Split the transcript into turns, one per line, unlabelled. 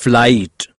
flight.